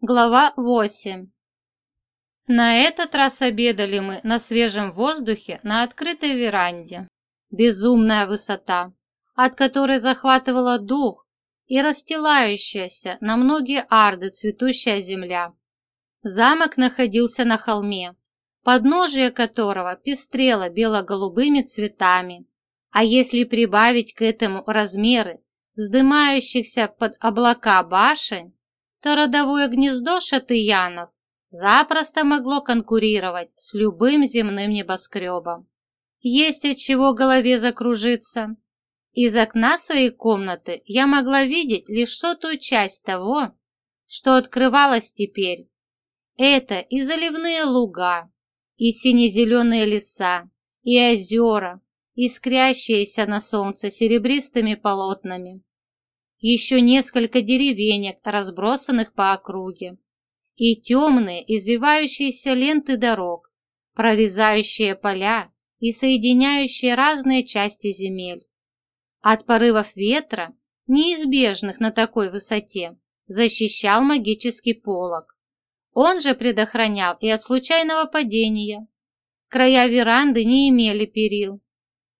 Глава 8 На этот раз обедали мы на свежем воздухе на открытой веранде. Безумная высота, от которой захватывала дух и расстилающаяся на многие арды цветущая земля. Замок находился на холме, подножие которого пестрело бело-голубыми цветами. А если прибавить к этому размеры вздымающихся под облака башень, то родовое гнездо шатыянов запросто могло конкурировать с любым земным небоскребом. Есть от чего голове закружиться. Из окна своей комнаты я могла видеть лишь сотую часть того, что открывалось теперь. Это и заливные луга, и сине-зеленые леса, и озера, искрящиеся на солнце серебристыми полотнами еще несколько деревенек, разбросанных по округе, и темные извивающиеся ленты дорог, прорезающие поля и соединяющие разные части земель. От порывов ветра, неизбежных на такой высоте, защищал магический полог. Он же предохранял и от случайного падения. Края веранды не имели перил.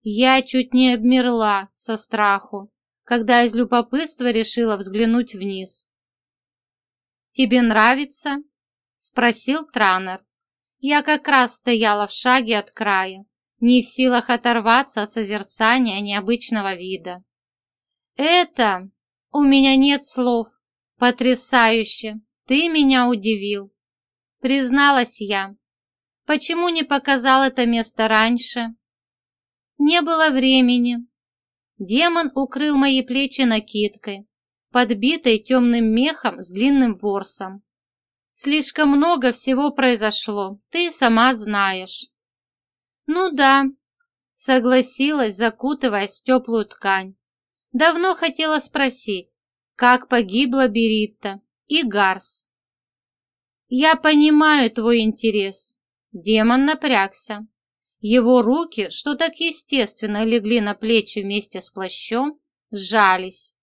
Я чуть не обмерла со страху, когда из любопытства решила взглянуть вниз. «Тебе нравится?» – спросил Транер. Я как раз стояла в шаге от края, не в силах оторваться от созерцания необычного вида. «Это... У меня нет слов. Потрясающе! Ты меня удивил!» Призналась я. «Почему не показал это место раньше?» «Не было времени», Демон укрыл мои плечи накидкой, подбитой темным мехом с длинным ворсом. Слишком много всего произошло, ты сама знаешь. Ну да, согласилась, закутываясь в теплую ткань. Давно хотела спросить, как погибла Беритта и Гарс. Я понимаю твой интерес. Демон напрягся. Его руки, что так естественно легли на плечи вместе с плащом, сжались.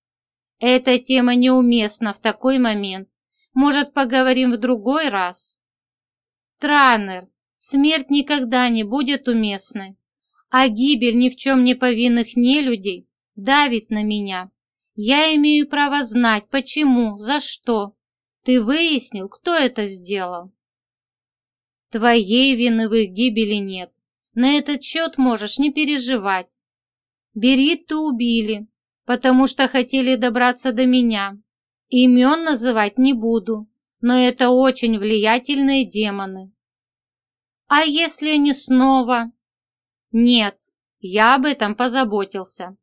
Эта тема неуместна в такой момент. Может, поговорим в другой раз? Транер, смерть никогда не будет уместной, а гибель ни в чем не повинных нелюдей давит на меня. Я имею право знать, почему, за что. Ты выяснил, кто это сделал? Твоей вины в их гибели нет. На этот счет можешь не переживать. Беритту убили, потому что хотели добраться до меня. Имен называть не буду, но это очень влиятельные демоны. А если они снова? Нет, я об этом позаботился.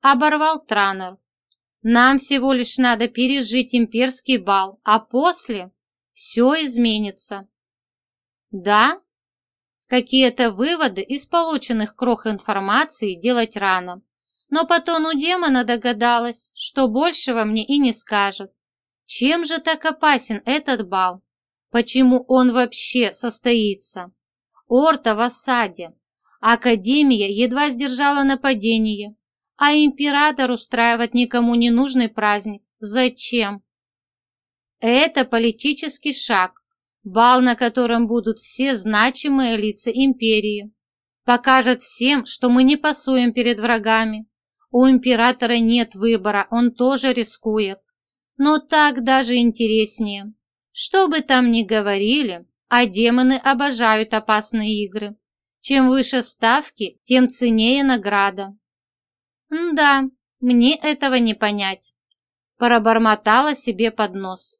Оборвал Транер. Нам всего лишь надо пережить имперский бал, а после все изменится. Да, Какие-то выводы из полученных крох информации делать рано. Но по тону демона догадалась, что большего мне и не скажет. Чем же так опасен этот бал? Почему он вообще состоится? Орта в осаде. Академия едва сдержала нападение. А император устраивает никому не нужный праздник. Зачем? Это политический шаг, Бал, на котором будут все значимые лица империи. Покажет всем, что мы не пасуем перед врагами. У императора нет выбора, он тоже рискует. Но так даже интереснее. Что бы там ни говорили, а демоны обожают опасные игры. Чем выше ставки, тем ценнее награда. да, мне этого не понять. Пробормотала себе под нос.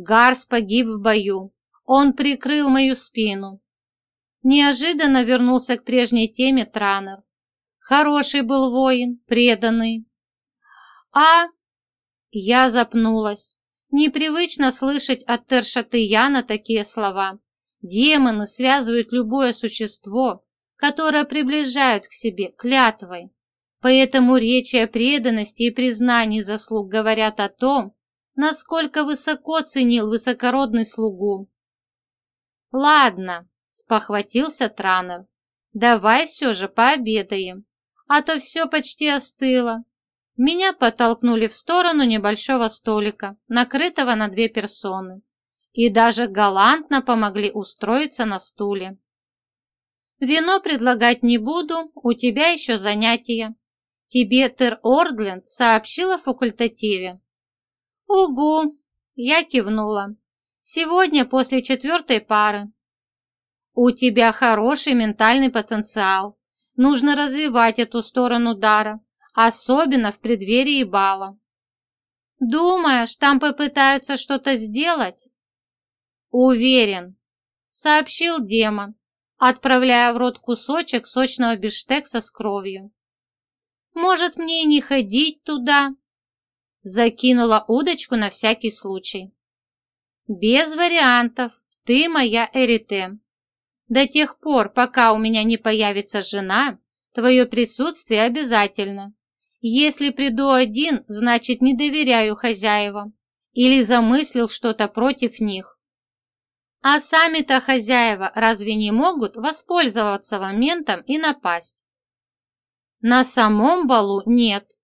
Гарс погиб в бою. Он прикрыл мою спину. Неожиданно вернулся к прежней теме Транер. Хороший был воин, преданный. А... Я запнулась. Непривычно слышать от Тершатыяна такие слова. Демоны связывают любое существо, которое приближают к себе клятвой. Поэтому речи о преданности и признании заслуг говорят о том, насколько высоко ценил высокородный слугу. «Ладно», – спохватился Транер, – «давай все же пообедаем, а то все почти остыло. Меня подтолкнули в сторону небольшого столика, накрытого на две персоны, и даже галантно помогли устроиться на стуле. «Вино предлагать не буду, у тебя еще занятия. Тебе Тер Ордленд сообщила о факультативе». «Угу!» – я кивнула. «Сегодня после четвертой пары». «У тебя хороший ментальный потенциал. Нужно развивать эту сторону дара, особенно в преддверии бала». «Думаешь, там попытаются что-то сделать?» «Уверен», – сообщил демон, отправляя в рот кусочек сочного бифштекса с кровью. «Может, мне и не ходить туда?» Закинула удочку на всякий случай. «Без вариантов. Ты моя Эрите. До тех пор, пока у меня не появится жена, твое присутствие обязательно. Если приду один, значит, не доверяю хозяевам или замыслил что-то против них. А сами-то хозяева разве не могут воспользоваться моментом и напасть? На самом балу нет.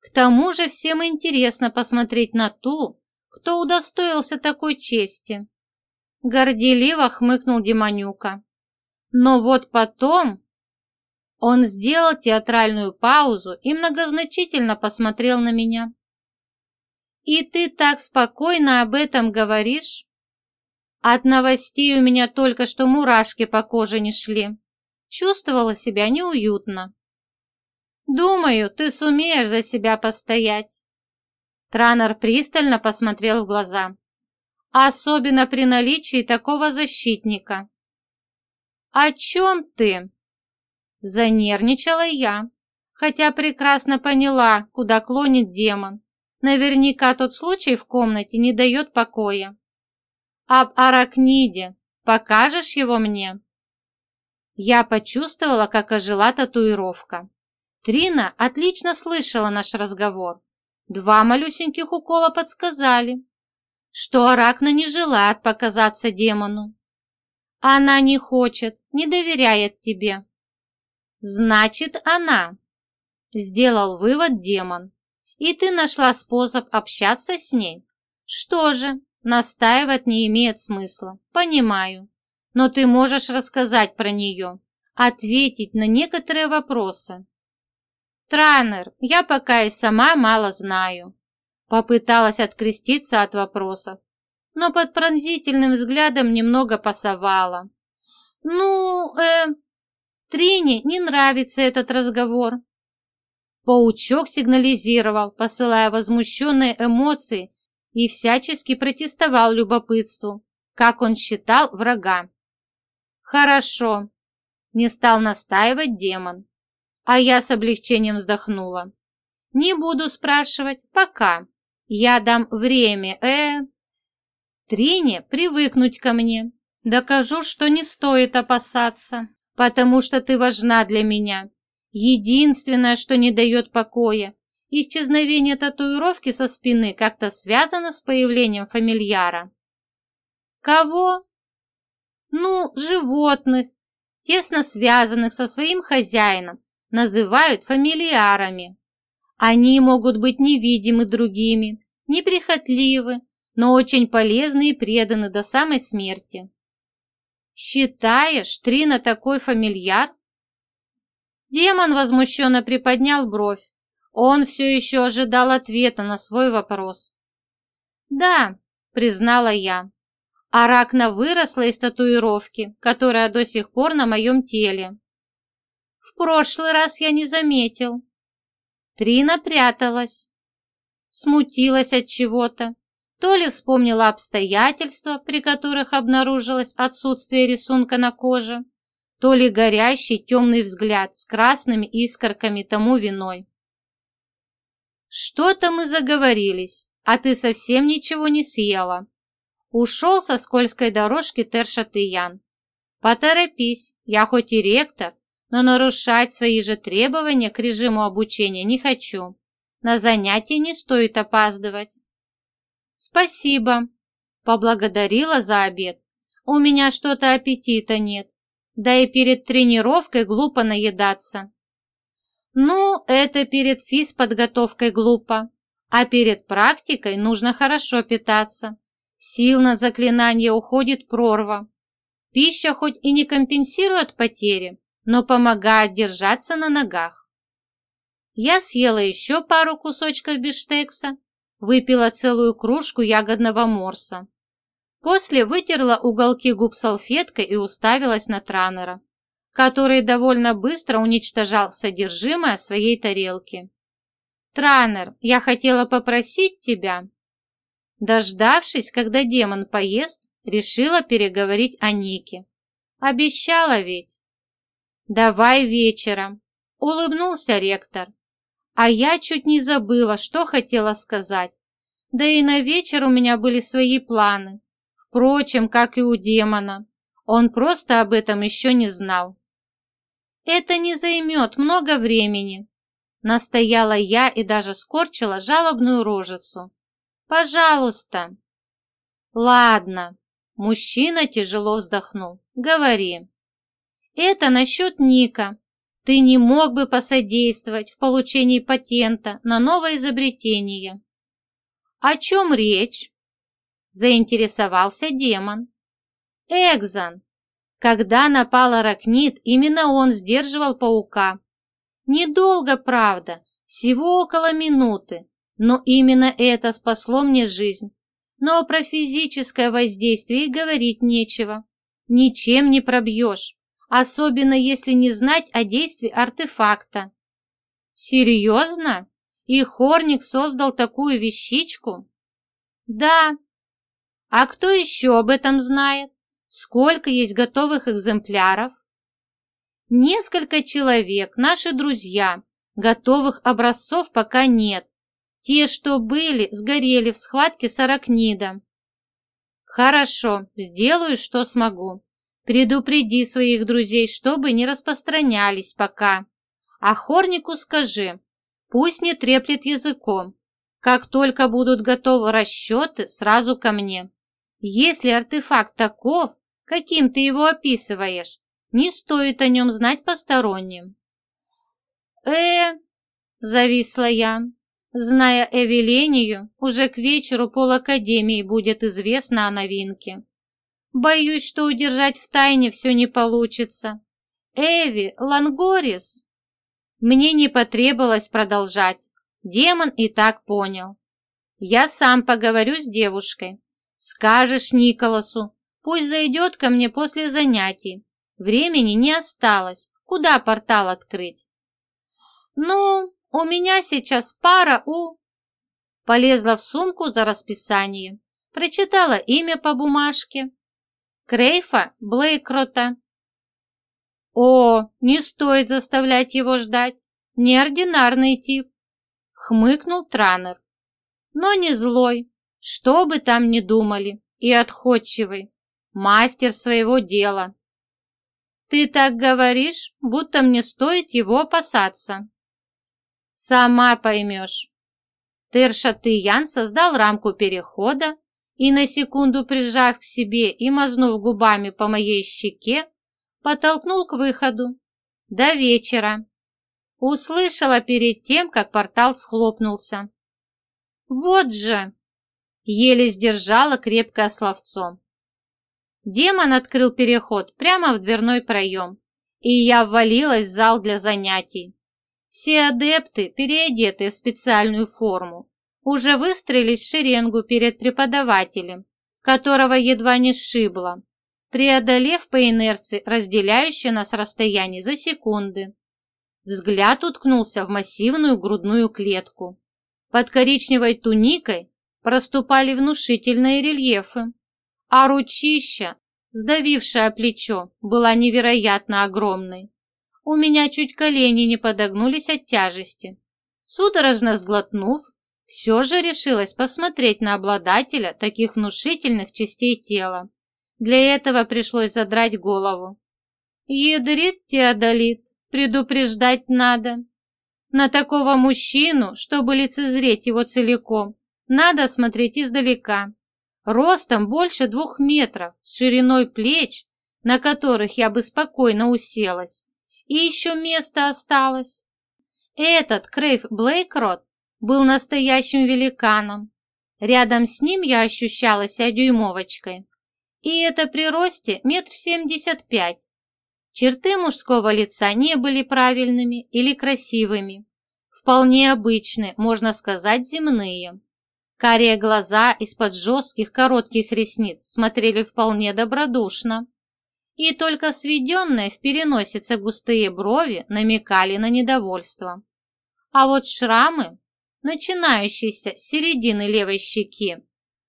К тому же всем интересно посмотреть на ту, кто удостоился такой чести. Горделиво хмыкнул Демонюка. Но вот потом... Он сделал театральную паузу и многозначительно посмотрел на меня. «И ты так спокойно об этом говоришь?» От новостей у меня только что мурашки по коже не шли. Чувствовала себя неуютно. «Думаю, ты сумеешь за себя постоять». Транер пристально посмотрел в глаза. «Особенно при наличии такого защитника». «О чем ты?» Занервничала я, хотя прекрасно поняла, куда клонит демон. Наверняка тот случай в комнате не дает покоя об аракниде. Покажешь его мне?» Я почувствовала, как ожила татуировка. Трина отлично слышала наш разговор. Два малюсеньких укола подсказали, что Аракна не желает показаться демону. Она не хочет, не доверяет тебе. Значит, она. Сделал вывод демон. И ты нашла способ общаться с ней. Что же, Настаивать не имеет смысла, понимаю. Но ты можешь рассказать про нее, ответить на некоторые вопросы. Транер, я пока и сама мало знаю. Попыталась откреститься от вопросов, но под пронзительным взглядом немного пасовала. Ну, э, Трине не нравится этот разговор. Паучок сигнализировал, посылая возмущенные эмоции и всячески протестовал любопытству, как он считал врага. «Хорошо», – не стал настаивать демон, а я с облегчением вздохнула. «Не буду спрашивать, пока. Я дам время, э...» Трине привыкнуть ко мне. Докажу, что не стоит опасаться, потому что ты важна для меня. Единственное, что не дает покоя, Исчезновение татуировки со спины как-то связано с появлением фамильяра. Кого? Ну, животных, тесно связанных со своим хозяином, называют фамильярами. Они могут быть невидимы другими, неприхотливы, но очень полезны и преданы до самой смерти. Считаешь, Трина такой фамильяр? Демон возмущенно приподнял бровь. Он все еще ожидал ответа на свой вопрос. «Да», – признала я. Аракна выросла из татуировки, которая до сих пор на моем теле. В прошлый раз я не заметил. Трина пряталась. Смутилась от чего-то. То ли вспомнила обстоятельства, при которых обнаружилось отсутствие рисунка на коже, то ли горящий темный взгляд с красными искорками тому виной. «Что-то мы заговорились, а ты совсем ничего не съела». Ушел со скользкой дорожки Тершатыян. «Поторопись, я хоть и ректор, но нарушать свои же требования к режиму обучения не хочу. На занятия не стоит опаздывать». «Спасибо», – поблагодарила за обед. «У меня что-то аппетита нет, да и перед тренировкой глупо наедаться». Ну, это перед физподготовкой глупо, а перед практикой нужно хорошо питаться. Сил на заклинание уходит прорва. Пища хоть и не компенсирует потери, но помогает держаться на ногах. Я съела еще пару кусочков бифштекса, выпила целую кружку ягодного морса. После вытерла уголки губ салфеткой и уставилась на Транера, который довольно быстро уничтожал содержимое своей тарелки. «Транер, я хотела попросить тебя...» Дождавшись, когда демон поест, решила переговорить о Нике. Обещала ведь. «Давай вечером», — улыбнулся ректор. А я чуть не забыла, что хотела сказать. Да и на вечер у меня были свои планы. Впрочем, как и у демона. Он просто об этом еще не знал. «Это не займет много времени», – настояла я и даже скорчила жалобную рожицу. «Пожалуйста». «Ладно», – мужчина тяжело вздохнул. «Говори». «Это насчет Ника. Ты не мог бы посодействовать в получении патента на новое изобретение». «О чем речь?» – заинтересовался демон. «Экзон. Когда напал аракнит, именно он сдерживал паука. Недолго, правда, всего около минуты, но именно это спасло мне жизнь. Но про физическое воздействие говорить нечего. Ничем не пробьешь, особенно если не знать о действии артефакта. Серьезно? И Хорник создал такую вещичку? Да. А кто еще об этом знает? Сколько есть готовых экземпляров? Несколько человек, наши друзья. Готовых образцов пока нет. Те, что были, сгорели в схватке с аракнидом. Хорошо, сделаю, что смогу. Предупреди своих друзей, чтобы не распространялись пока. А Хорнику скажи, пусть не треплет языком. Как только будут готовы расчеты, сразу ко мне. Если артефакт таков, каким ты его описываешь, не стоит о нем знать посторонним. э зависла я. Зная Эвелению, уже к вечеру пол Академии будет известно о новинке. Боюсь, что удержать в тайне все не получится. Эви, Лангорис. Мне не потребовалось продолжать. Демон и так понял. Я сам поговорю с девушкой. Скажешь Николасу, пусть зайдет ко мне после занятий. Времени не осталось. Куда портал открыть? Ну, у меня сейчас пара у... Полезла в сумку за расписание. Прочитала имя по бумажке. Крейфа Блейкрота. О, не стоит заставлять его ждать. Неординарный тип. Хмыкнул Транер. Но не злой, что бы там ни думали, и отходчивый. Мастер своего дела. Ты так говоришь, будто мне стоит его опасаться. Сама поймешь. Тершатыян создал рамку перехода и на секунду прижав к себе и мазнув губами по моей щеке, потолкнул к выходу. До вечера. Услышала перед тем, как портал схлопнулся. Вот же! Еле сдержала крепкое словцо. Демон открыл переход прямо в дверной проем, и я ввалилась в зал для занятий. Все адепты, переодетые в специальную форму, уже выстроились в шеренгу перед преподавателем, которого едва не сшибло, преодолев по инерции разделяющее нас расстояние за секунды. Взгляд уткнулся в массивную грудную клетку. Под коричневой туникой проступали внушительные рельефы, а ручища, сдавившая плечо, была невероятно огромной. У меня чуть колени не подогнулись от тяжести. Судорожно сглотнув, все же решилась посмотреть на обладателя таких внушительных частей тела. Для этого пришлось задрать голову. Ядрит Теодолит, предупреждать надо. На такого мужчину, чтобы лицезреть его целиком, надо смотреть издалека ростом больше двух метров, с шириной плеч, на которых я бы спокойно уселась. И еще место осталось. Этот Крейв Блейкрот был настоящим великаном. Рядом с ним я ощущала себя дюймовочкой. И это при росте метр семьдесят пять. Черты мужского лица не были правильными или красивыми. Вполне обычные, можно сказать, земные. Карие глаза из-под жестких коротких ресниц смотрели вполне добродушно. И только сведенные в переносице густые брови намекали на недовольство. А вот шрамы, начинающиеся с середины левой щеки,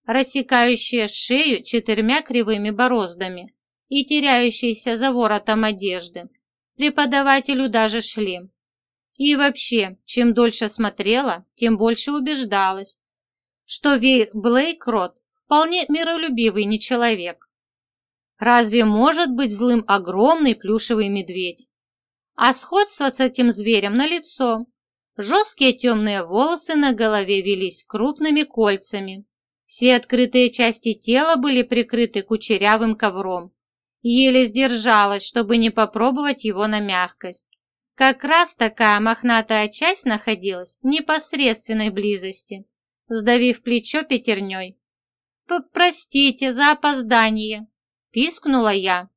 рассекающие шею четырьмя кривыми бороздами и теряющиеся за воротом одежды, преподавателю даже шли. И вообще, чем дольше смотрела, тем больше убеждалась, что Вейр Блейкрот вполне миролюбивый не человек. Разве может быть злым огромный плюшевый медведь? А сходство с этим зверем налицо. Жесткие темные волосы на голове велись крупными кольцами. Все открытые части тела были прикрыты кучерявым ковром. Еле сдержалась, чтобы не попробовать его на мягкость. Как раз такая мохнатая часть находилась в непосредственной близости сдавив плечо пятерней. «Простите за опоздание», – пискнула я.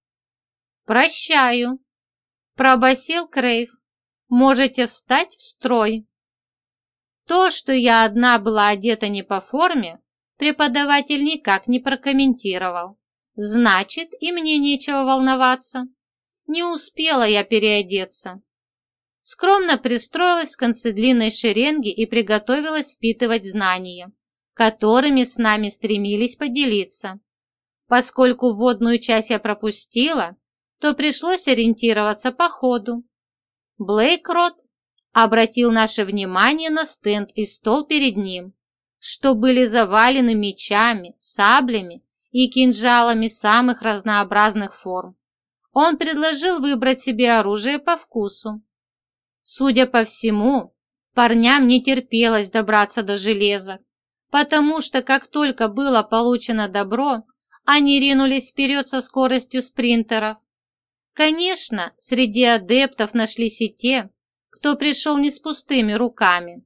«Прощаю», – пробасил Крейв. «Можете встать в строй». То, что я одна была одета не по форме, преподаватель никак не прокомментировал. Значит, и мне нечего волноваться. Не успела я переодеться скромно пристроилась в конце длинной шеренги и приготовилась впитывать знания, которыми с нами стремились поделиться. Поскольку вводную часть я пропустила, то пришлось ориентироваться по ходу. Блейкрот обратил наше внимание на стенд и стол перед ним, что были завалены мечами, саблями и кинжалами самых разнообразных форм. Он предложил выбрать себе оружие по вкусу. Судя по всему, парням не терпелось добраться до железа, потому что как только было получено добро, они ринулись вперед со скоростью спринтеров. Конечно, среди адептов нашлись и те, кто пришел не с пустыми руками.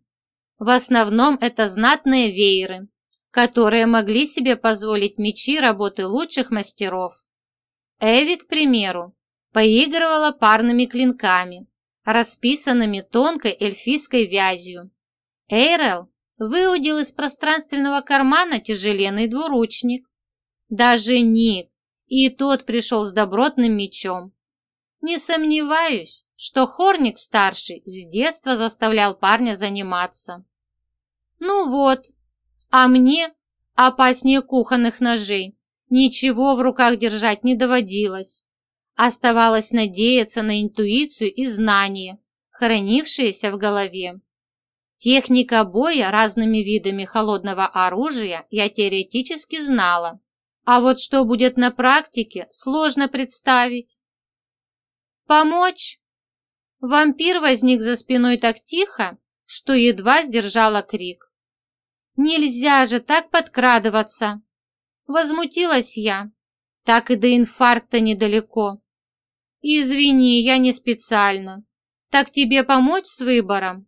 В основном это знатные вееры, которые могли себе позволить мечи работы лучших мастеров. Эви, к примеру, поигрывала парными клинками, расписанными тонкой эльфийской вязью. Эйрел выудил из пространственного кармана тяжеленный двуручник. Даже Ник, и тот пришел с добротным мечом. Не сомневаюсь, что Хорник-старший с детства заставлял парня заниматься. Ну вот, а мне, опаснее кухонных ножей, ничего в руках держать не доводилось. Оставалось надеяться на интуицию и знания, хранившиеся в голове. Техника боя разными видами холодного оружия я теоретически знала, а вот что будет на практике, сложно представить. «Помочь?» Вампир возник за спиной так тихо, что едва сдержала крик. «Нельзя же так подкрадываться!» Возмутилась я. Так и до инфаркта недалеко. «Извини, я не специально. Так тебе помочь с выбором?»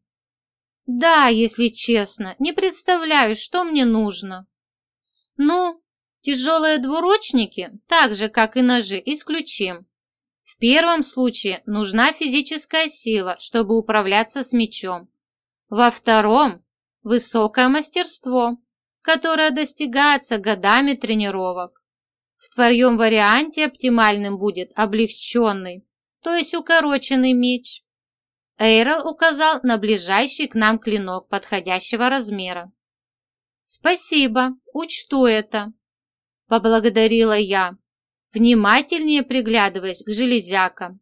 «Да, если честно, не представляю, что мне нужно». «Ну, тяжелые двуручники, так же, как и ножи, исключим. В первом случае нужна физическая сила, чтобы управляться с мечом. Во втором – высокое мастерство, которое достигается годами тренировок. В твоем варианте оптимальным будет облегченный, то есть укороченный меч. Эйрел указал на ближайший к нам клинок подходящего размера. «Спасибо, учту это», – поблагодарила я, внимательнее приглядываясь к железякам.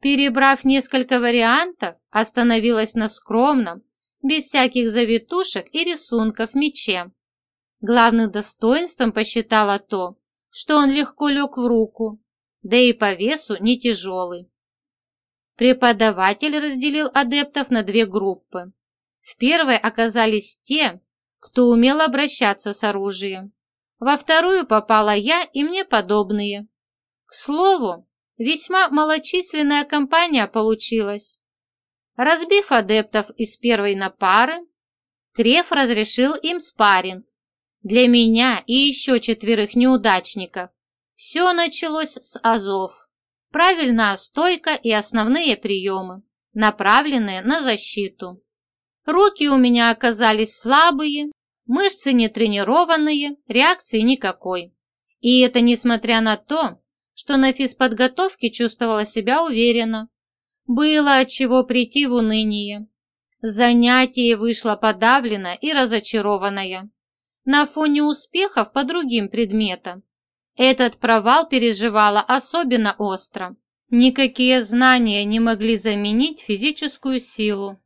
Перебрав несколько вариантов, остановилась на скромном, без всяких завитушек и рисунков мече. Главным достоинством посчитала то, что он легко лег в руку, да и по весу не тяжелый. Преподаватель разделил адептов на две группы. В первой оказались те, кто умел обращаться с оружием. Во вторую попала я и мне подобные. К слову, весьма малочисленная компания получилась. Разбив адептов из первой на пары, Креф разрешил им спарринг. Для меня и еще четверых неудачников все началось с азов. Правильная стойка и основные приемы, направленные на защиту. Руки у меня оказались слабые, мышцы не тренированные, реакции никакой. И это несмотря на то, что на физподготовке чувствовала себя уверенно. Было от чего прийти в уныние. Занятие вышло подавлено и разочарованное. На фоне успехов по другим предметам. Этот провал переживала особенно остро. Никакие знания не могли заменить физическую силу.